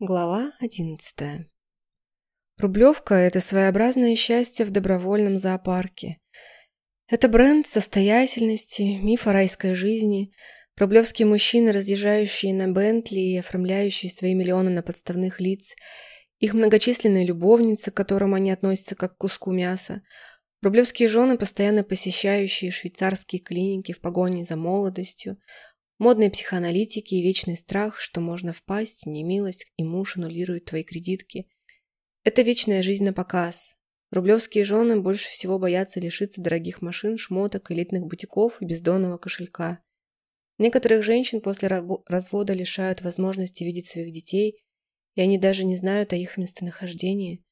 Глава одиннадцатая. Рублевка – это своеобразное счастье в добровольном зоопарке. Это бренд состоятельности, миф о райской жизни, рублевские мужчины, разъезжающие на Бентли и оформляющие свои миллионы на подставных лиц, их многочисленные любовницы, к которым они относятся как к куску мяса, рублевские жены, постоянно посещающие швейцарские клиники в погоне за молодостью, Модные психоаналитики и вечный страх, что можно впасть в немилость, и муж аннулирует твои кредитки. Это вечная жизнь на показ. Рублевские жены больше всего боятся лишиться дорогих машин, шмоток, элитных бутиков и бездонного кошелька. Некоторых женщин после развода лишают возможности видеть своих детей, и они даже не знают о их местонахождении.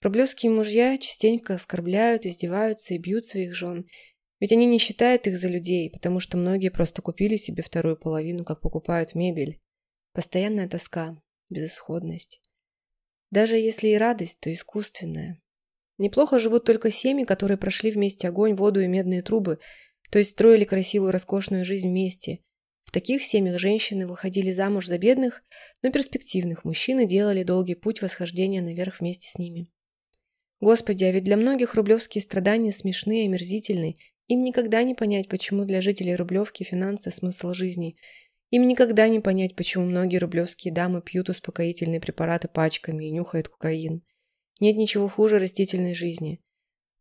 Рублевские мужья частенько оскорбляют, издеваются и бьют своих жен – ведь они не считают их за людей, потому что многие просто купили себе вторую половину, как покупают мебель. Постоянная тоска, безысходность. Даже если и радость, то искусственная. Неплохо живут только семьи, которые прошли вместе огонь, воду и медные трубы, то есть строили красивую роскошную жизнь вместе. В таких семьях женщины выходили замуж за бедных, но перспективных мужчин и делали долгий путь восхождения наверх вместе с ними. Господи, а ведь для многих рублевские страдания смешные и омерзительны, им никогда не понять, почему для жителей Рублевки финансы – смысл жизни. Им никогда не понять, почему многие рублевские дамы пьют успокоительные препараты пачками и нюхают кокаин. Нет ничего хуже растительной жизни.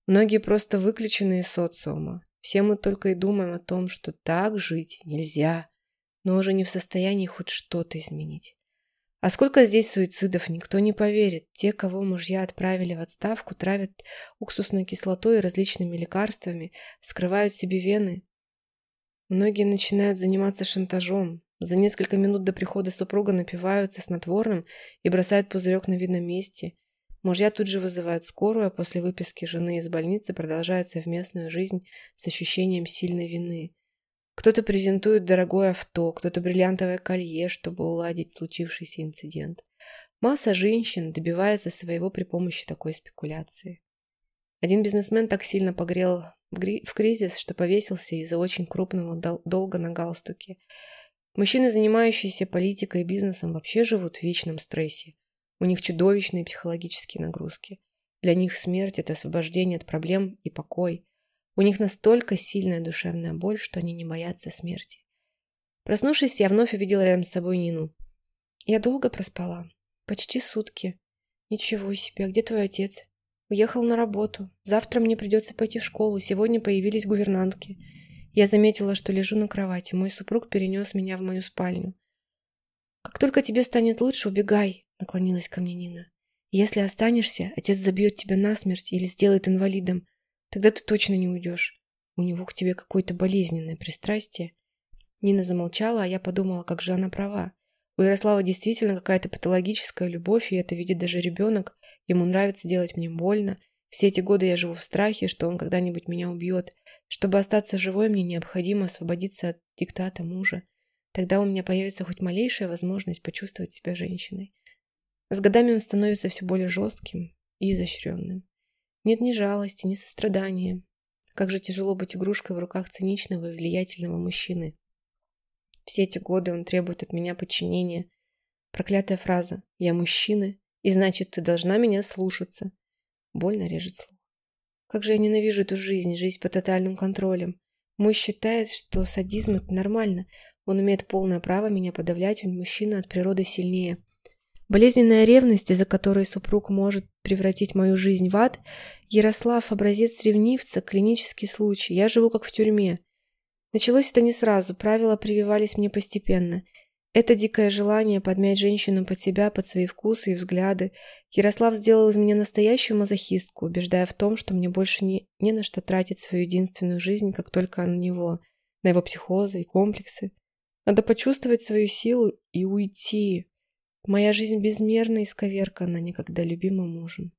Многие просто выключены из социума. Все мы только и думаем о том, что так жить нельзя, но уже не в состоянии хоть что-то изменить. А сколько здесь суицидов, никто не поверит. Те, кого мужья отправили в отставку, травят уксусной кислотой и различными лекарствами, вскрывают себе вены. Многие начинают заниматься шантажом. За несколько минут до прихода супруга напиваются снотворным и бросают пузырек на видном месте. Мужья тут же вызывают скорую, а после выписки жены из больницы продолжают совместную жизнь с ощущением сильной вины. Кто-то презентует дорогое авто, кто-то бриллиантовое колье, чтобы уладить случившийся инцидент. Масса женщин добивается своего при помощи такой спекуляции. Один бизнесмен так сильно погрел в кризис, что повесился из-за очень крупного долга на галстуке. Мужчины, занимающиеся политикой и бизнесом, вообще живут в вечном стрессе. У них чудовищные психологические нагрузки. Для них смерть – это освобождение от проблем и покой. У них настолько сильная душевная боль, что они не боятся смерти. Проснувшись, я вновь увидела рядом с собой Нину. Я долго проспала. Почти сутки. Ничего себе, где твой отец? Уехал на работу. Завтра мне придется пойти в школу. Сегодня появились гувернантки. Я заметила, что лежу на кровати. Мой супруг перенес меня в мою спальню. «Как только тебе станет лучше, убегай», — наклонилась ко мне Нина. «Если останешься, отец забьет тебя насмерть или сделает инвалидом. Тогда ты точно не уйдешь. У него к тебе какое-то болезненное пристрастие. Нина замолчала, а я подумала, как же она права. У Ярослава действительно какая-то патологическая любовь, и это видит даже ребенок. Ему нравится делать мне больно. Все эти годы я живу в страхе, что он когда-нибудь меня убьет. Чтобы остаться живой, мне необходимо освободиться от диктата мужа. Тогда у меня появится хоть малейшая возможность почувствовать себя женщиной. С годами он становится все более жестким и изощренным. Нет ни жалости, ни сострадания. Как же тяжело быть игрушкой в руках циничного и влиятельного мужчины. Все эти годы он требует от меня подчинения. Проклятая фраза «Я мужчина, и значит, ты должна меня слушаться». Больно режет слух. Как же я ненавижу эту жизнь, жизнь под тотальным контролем. Муж считает, что садизм – это нормально. Он имеет полное право меня подавлять, ведь мужчина от природы сильнее. Болезненная ревность, из-за которой супруг может превратить мою жизнь в ад, Ярослав – образец ревнивца, клинический случай. Я живу как в тюрьме. Началось это не сразу, правила прививались мне постепенно. Это дикое желание подмять женщину под себя, под свои вкусы и взгляды. Ярослав сделал из меня настоящую мазохистку, убеждая в том, что мне больше не, не на что тратить свою единственную жизнь, как только на него, на его психозы и комплексы. Надо почувствовать свою силу и уйти, Моя жизнь безмерно исковеркана никогда любимым мужем.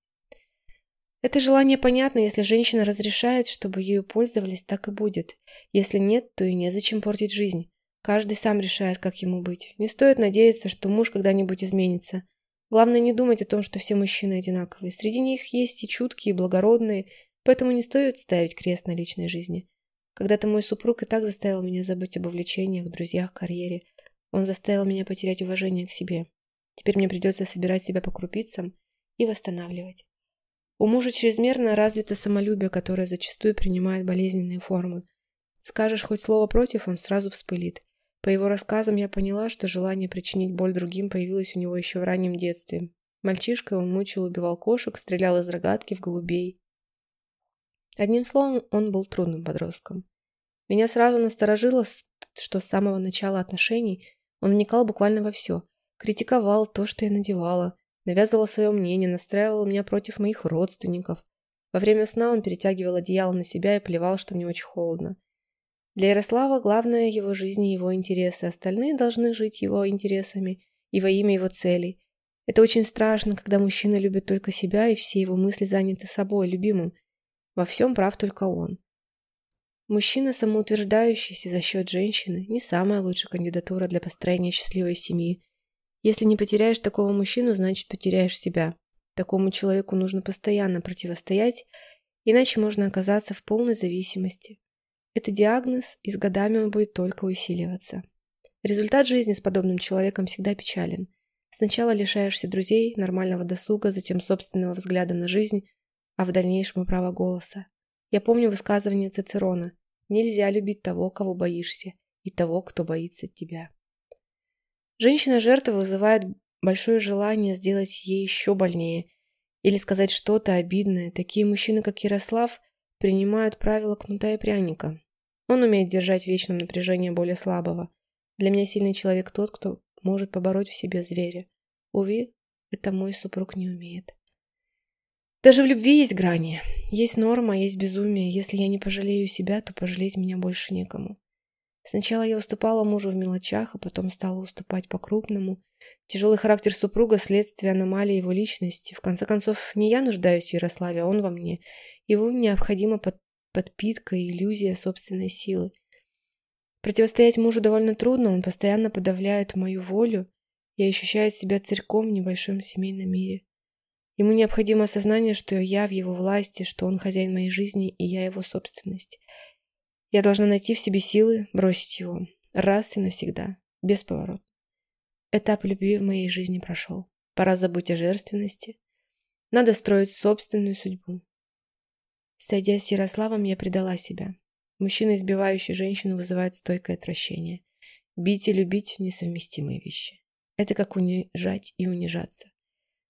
Это желание понятно, если женщина разрешает, чтобы ею пользовались, так и будет. Если нет, то и незачем портить жизнь. Каждый сам решает, как ему быть. Не стоит надеяться, что муж когда-нибудь изменится. Главное не думать о том, что все мужчины одинаковые. Среди них есть и чуткие, и благородные, поэтому не стоит ставить крест на личной жизни. Когда-то мой супруг и так заставил меня забыть об увлечениях, друзьях, карьере. Он заставил меня потерять уважение к себе. Теперь мне придется собирать себя по крупицам и восстанавливать. У мужа чрезмерно развито самолюбие, которое зачастую принимает болезненные формы. Скажешь хоть слово против, он сразу вспылит. По его рассказам я поняла, что желание причинить боль другим появилось у него еще в раннем детстве. Мальчишкой он мучил, убивал кошек, стрелял из рогатки в голубей. Одним словом, он был трудным подростком. Меня сразу насторожило, что с самого начала отношений он вникал буквально во все. Критиковал то, что я надевала, навязывал свое мнение, настраивал меня против моих родственников. Во время сна он перетягивал одеяло на себя и плевал, что мне очень холодно. Для Ярослава главное его жизни его интересы, остальные должны жить его интересами и во имя его целей. Это очень страшно, когда мужчина любит только себя, и все его мысли заняты собой, любимым. Во всем прав только он. Мужчина, самоутверждающийся за счет женщины, не самая лучшая кандидатура для построения счастливой семьи. Если не потеряешь такого мужчину, значит потеряешь себя. Такому человеку нужно постоянно противостоять, иначе можно оказаться в полной зависимости. Это диагноз, и с годами он будет только усиливаться. Результат жизни с подобным человеком всегда печален. Сначала лишаешься друзей, нормального досуга, затем собственного взгляда на жизнь, а в дальнейшем и права голоса. Я помню высказывание Цицерона «Нельзя любить того, кого боишься, и того, кто боится тебя». Женщина-жертва вызывает большое желание сделать ей еще больнее или сказать что-то обидное. Такие мужчины, как Ярослав, принимают правила кнута и пряника. Он умеет держать в вечном напряжении более слабого. Для меня сильный человек тот, кто может побороть в себе зверя. Уви, это мой супруг не умеет. Даже в любви есть грани. Есть норма, есть безумие. Если я не пожалею себя, то пожалеть меня больше некому. Сначала я уступала мужу в мелочах, а потом стала уступать по-крупному. Тяжелый характер супруга – следствие аномалии его личности. В конце концов, не я нуждаюсь в Ярославе, а он во мне. Его необходима под подпитка и иллюзия собственной силы. Противостоять мужу довольно трудно, он постоянно подавляет мою волю и ощущает себя царьком в небольшом семейном мире. Ему необходимо осознание, что я в его власти, что он хозяин моей жизни, и я его собственность. Я должна найти в себе силы бросить его. Раз и навсегда. Без поворота. Этап любви в моей жизни прошел. Пора забыть о жерственности. Надо строить собственную судьбу. Сойдя с Ярославом, я предала себя. Мужчина, избивающий женщину, вызывает стойкое отвращение. Бить и любить – несовместимые вещи. Это как унижать и унижаться.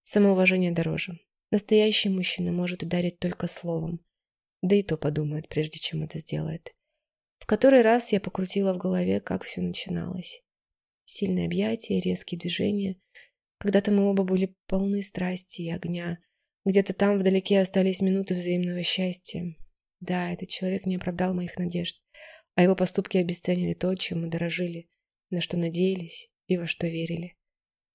Самоуважение дороже. Настоящий мужчина может ударить только словом. Да и то подумает, прежде чем это сделает. В который раз я покрутила в голове, как все начиналось. Сильные объятия, резкие движения. Когда-то мы оба были полны страсти и огня. Где-то там вдалеке остались минуты взаимного счастья. Да, этот человек не оправдал моих надежд, а его поступки обесценили то, чем мы дорожили, на что надеялись и во что верили.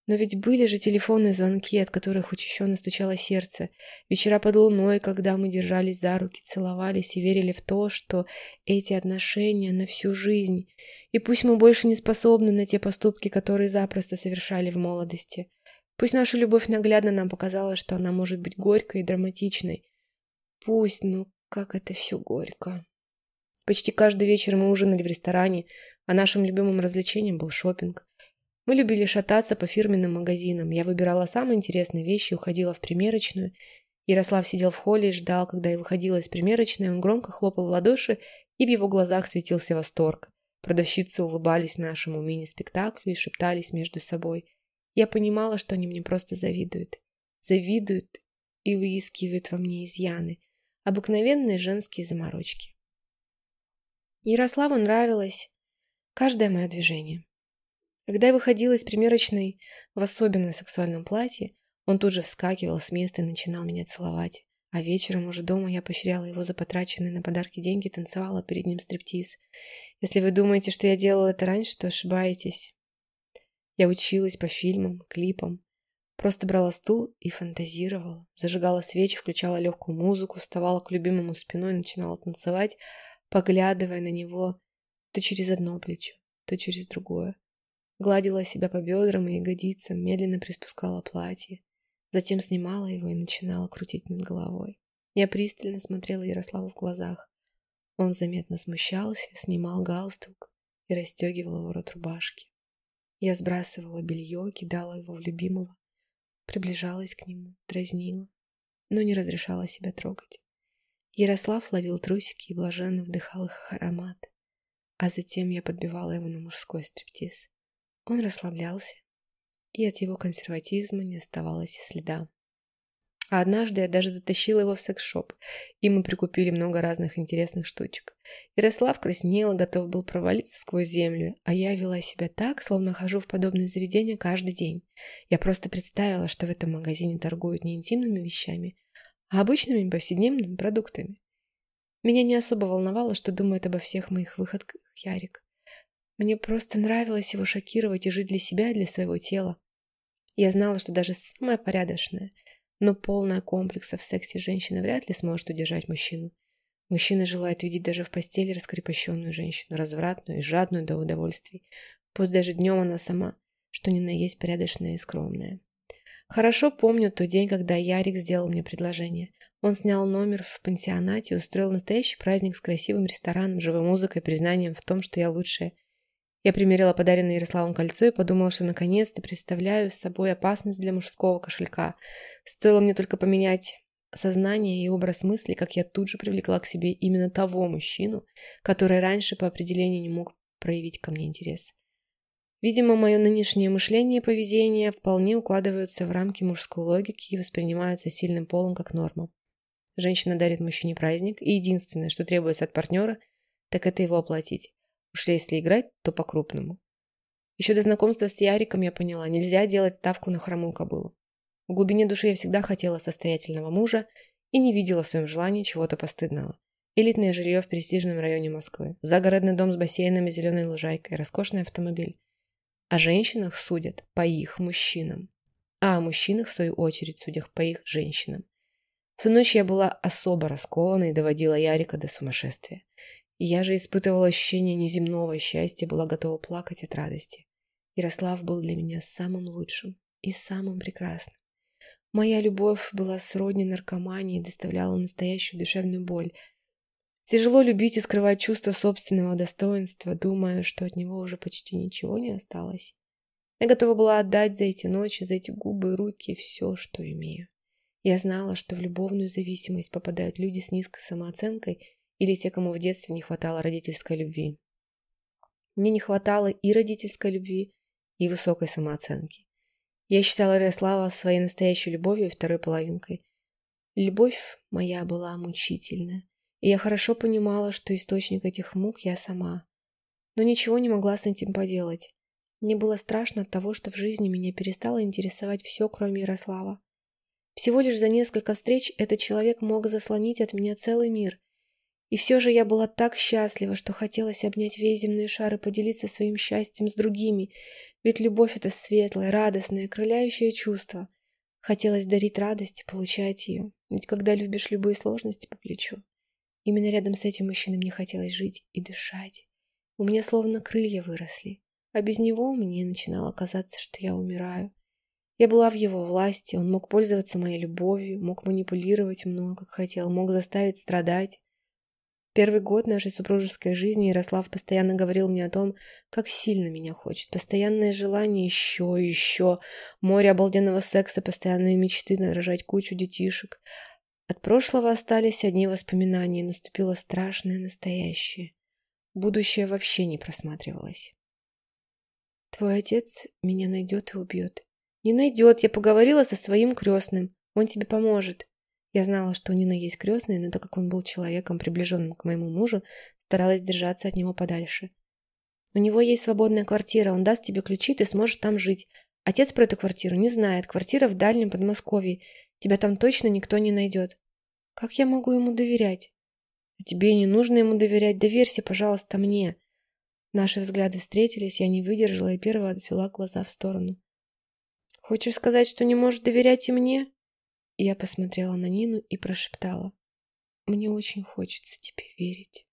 Но ведь были же телефонные звонки, от которых учащенно стучало сердце, вечера под луной, когда мы держались за руки, целовались и верили в то, что эти отношения на всю жизнь. И пусть мы больше не способны на те поступки, которые запросто совершали в молодости. Пусть наша любовь наглядно нам показала, что она может быть горькой и драматичной. Пусть, но как это все горько. Почти каждый вечер мы ужинали в ресторане, а нашим любимым развлечением был шопинг. Мы любили шататься по фирменным магазинам. Я выбирала самые интересные вещи уходила в примерочную. Ярослав сидел в холле и ждал, когда я выходила из примерочной. Он громко хлопал в ладоши, и в его глазах светился восторг. Продавщицы улыбались нашему мини-спектаклю и шептались между собой. Я понимала, что они мне просто завидуют. Завидуют и выискивают во мне изъяны. Обыкновенные женские заморочки. Ярославу нравилось каждое мое движение. Когда я выходила из примерочной в особенно сексуальном платье, он тут же вскакивал с места и начинал меня целовать. А вечером уже дома я поощряла его за потраченные на подарки деньги танцевала перед ним стриптиз. Если вы думаете, что я делала это раньше, то ошибаетесь. Я училась по фильмам, клипам. Просто брала стул и фантазировала. Зажигала свечи, включала легкую музыку, вставала к любимому спиной и начинала танцевать, поглядывая на него то через одно плечо, то через другое. Гладила себя по бедрам и ягодицам, медленно приспускала платье. Затем снимала его и начинала крутить над головой. Я пристально смотрела Ярославу в глазах. Он заметно смущался, снимал галстук и расстегивал ворот рубашки. Я сбрасывала белье, кидала его в любимого, приближалась к нему, дразнила, но не разрешала себя трогать. Ярослав ловил трусики и блаженно вдыхал их аромат, а затем я подбивала его на мужской стриптиз. Он расслаблялся, и от его консерватизма не оставалось и следа. А однажды я даже затащила его в секс-шоп, и мы прикупили много разных интересных штучек. Ярослав краснел готов был провалиться сквозь землю, а я вела себя так, словно хожу в подобные заведения каждый день. Я просто представила, что в этом магазине торгуют не интимными вещами, а обычными повседневными продуктами. Меня не особо волновало, что думает обо всех моих выходках Ярик. Мне просто нравилось его шокировать и жить для себя и для своего тела. Я знала, что даже самая порядочная – но полная комплексов в сексе женщина вряд ли сможет удержать мужчину. Мужчина желает видеть даже в постели раскрепощенную женщину, развратную и жадную до удовольствий. Пусть даже днем она сама, что ни на есть порядочная и скромная. Хорошо помню тот день, когда Ярик сделал мне предложение. Он снял номер в пансионате и устроил настоящий праздник с красивым рестораном, живой музыкой, признанием в том, что я лучшая я примерила подаренное Ярославом кольцо и подумала, что наконец-то представляю с собой опасность для мужского кошелька. Стоило мне только поменять сознание и образ мысли, как я тут же привлекла к себе именно того мужчину, который раньше по определению не мог проявить ко мне интерес. Видимо, мое нынешнее мышление и поведение вполне укладываются в рамки мужской логики и воспринимаются сильным полом как норма. Женщина дарит мужчине праздник, и единственное, что требуется от партнера, так это его оплатить. Уж если играть, то по-крупному. Еще до знакомства с Яриком я поняла, нельзя делать ставку на хромую кобылу. В глубине души я всегда хотела состоятельного мужа и не видела в своем желании чего-то постыдного. Элитное жилье в престижном районе Москвы, загородный дом с бассейном и зеленой лужайкой, роскошный автомобиль. О женщинах судят по их мужчинам, а о мужчинах, в свою очередь, судят по их женщинам. В ту ночь я была особо раскована и доводила Ярика до сумасшествия. Я же испытывала ощущение неземного счастья, была готова плакать от радости. Ярослав был для меня самым лучшим и самым прекрасным. Моя любовь была сродни наркомании и доставляла настоящую душевную боль. Тяжело любить и скрывать чувство собственного достоинства, думая, что от него уже почти ничего не осталось. Я готова была отдать за эти ночи, за эти губы и руки все, что имею. Я знала, что в любовную зависимость попадают люди с низкой самооценкой или те, кому в детстве не хватало родительской любви. Мне не хватало и родительской любви, и высокой самооценки. Я считала Ярослава своей настоящей любовью и второй половинкой. Любовь моя была мучительная, и я хорошо понимала, что источник этих мук я сама. Но ничего не могла с этим поделать. Мне было страшно от того, что в жизни меня перестало интересовать все, кроме Ярослава. Всего лишь за несколько встреч этот человек мог заслонить от меня целый мир, и все же я была так счастлива, что хотелось обнять весь земной шар и поделиться своим счастьем с другими, ведь любовь — это светлое, радостное, крыляющее чувство. Хотелось дарить радость и получать ее, ведь когда любишь любые сложности по плечу. Именно рядом с этим мужчиной мне хотелось жить и дышать. У меня словно крылья выросли, а без него мне начинало казаться, что я умираю. Я была в его власти, он мог пользоваться моей любовью, мог манипулировать мной, как хотел, мог заставить страдать. Первый год нашей супружеской жизни Ярослав постоянно говорил мне о том, как сильно меня хочет. Постоянное желание еще и еще. Море обалденного секса, постоянные мечты нарожать кучу детишек. От прошлого остались одни воспоминания, и наступило страшное настоящее. Будущее вообще не просматривалось. Твой отец меня найдет и убьет. Не найдет, я поговорила со своим крестным. Он тебе поможет. Я знала, что у Нины есть крестный, но так как он был человеком, приближенным к моему мужу, старалась держаться от него подальше. У него есть свободная квартира, он даст тебе ключи, ты сможешь там жить. Отец про эту квартиру не знает, квартира в дальнем Подмосковье, тебя там точно никто не найдет. Как я могу ему доверять? А тебе не нужно ему доверять, доверься, пожалуйста, мне. Наши взгляды встретились, я не выдержала и первая отвела глаза в сторону. Хочешь сказать, что не можешь доверять и мне? Я посмотрела на Нину и прошептала. «Мне очень хочется тебе верить».